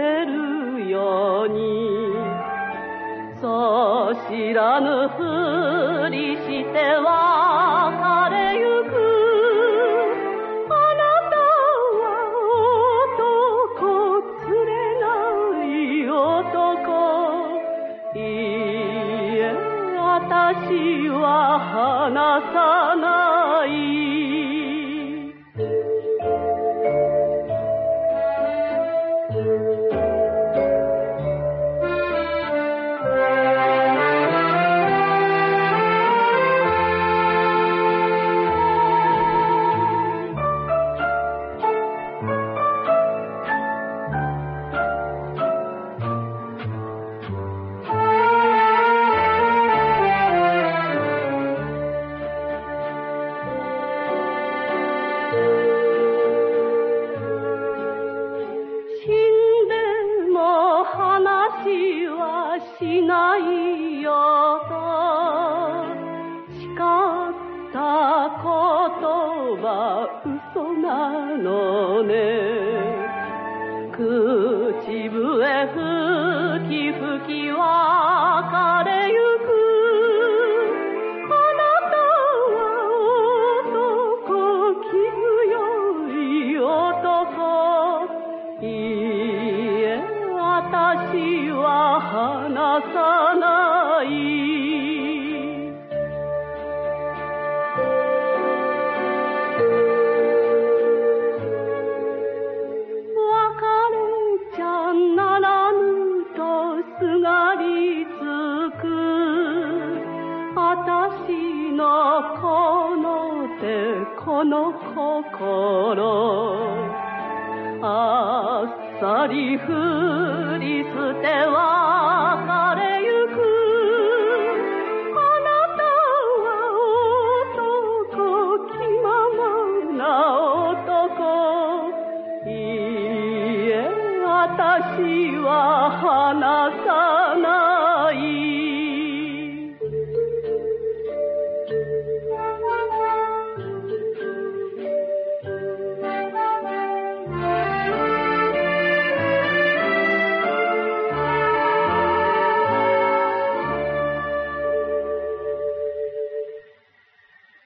るように。そう知らぬふりして別れゆく。あなたは男連れない男。いいえ私は話さない。しないよと誓ったことは嘘なのね。口笛吹き吹き別れゆく。あなたは男気強い男いいえ私は話さない。別れちゃならぬとすがりつく。私のこの手この心。あっさりふり捨て別れゆく。あなたは男気ままな男。いいえ私は話さ